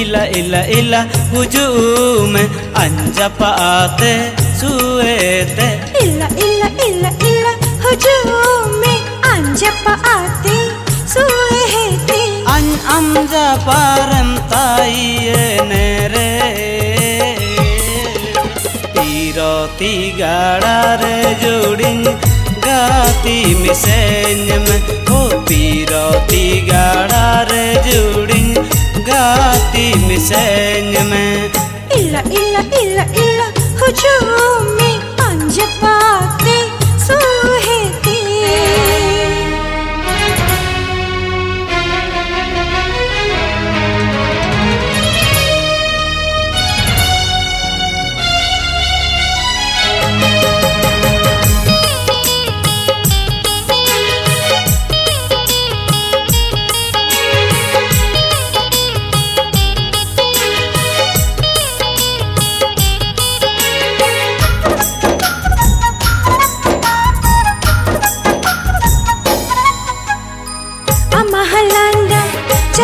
ila ila ila hujum anjapaate suete ila ila ila ila hujum में anjapaate suete an amja param taiye nere tiroti gaड़ारे जोड़िन गाती मिसेंज में हो पीरोती मिसेंज में ila ila ila ila hujum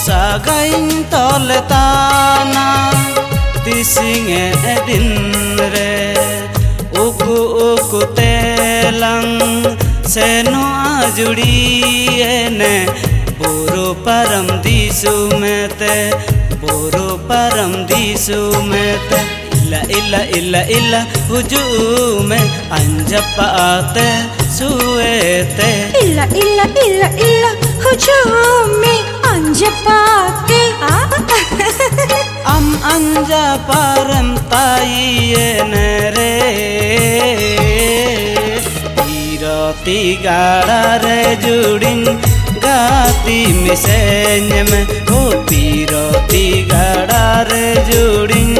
सागाइन तोलताना तिसिंग एदिनर उकु उकु Telang, सेनो आजुड़िएने बोरो परम दिसु मेते, बोरो परम दिसु मेते। इला इला इला इला, हुजूम अंजपाते सुएते। illa illa illa illa hujum में anjapaate am anja param taiye nere tiroti gaड़ारे जुड़िन गाती मिसेंज में हो गाड़ारे जुड़िन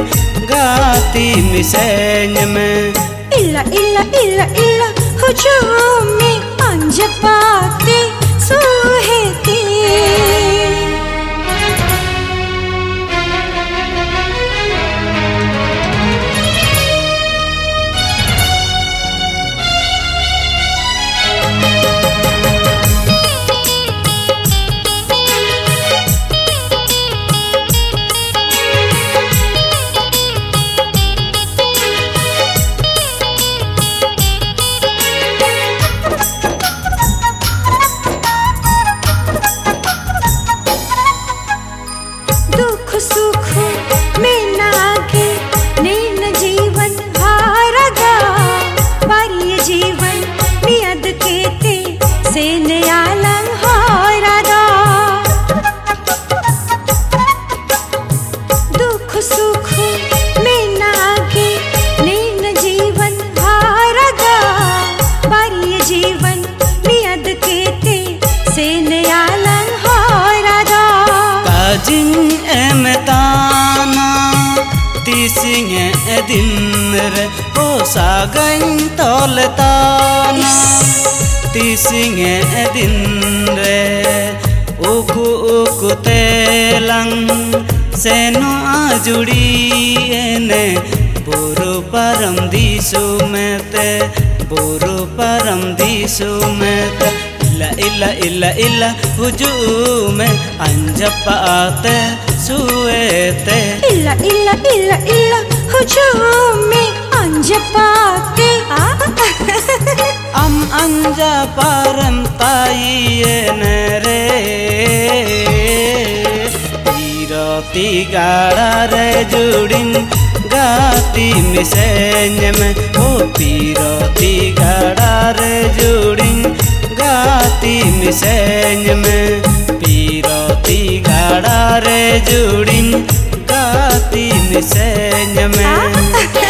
गाती मिसेंज में illa illa illa illa hujum में anjapaate suhete दुख सुख में नागे नैन जीवन हारगा बारी जीवन नियद केते से नयालं एमताना तिसिंग एदिनर हो सागन तोलताना। तिसिंग एदिनर उकु उकु तेलंग, सेनो आजुड़िएने बोरो परम दिसु मेते बोरो परम दिसु मेते इला इला इला इला हुजूम अंजपाते सुएते illa illa illa illa hujum में anjapaate am anja param taiye nere tiroti gaड़ारे जुड़िन गाती मिसेंज में हो गाती मिसेंज में गाड़ा रे जुड़ी गाती मिसेंज में।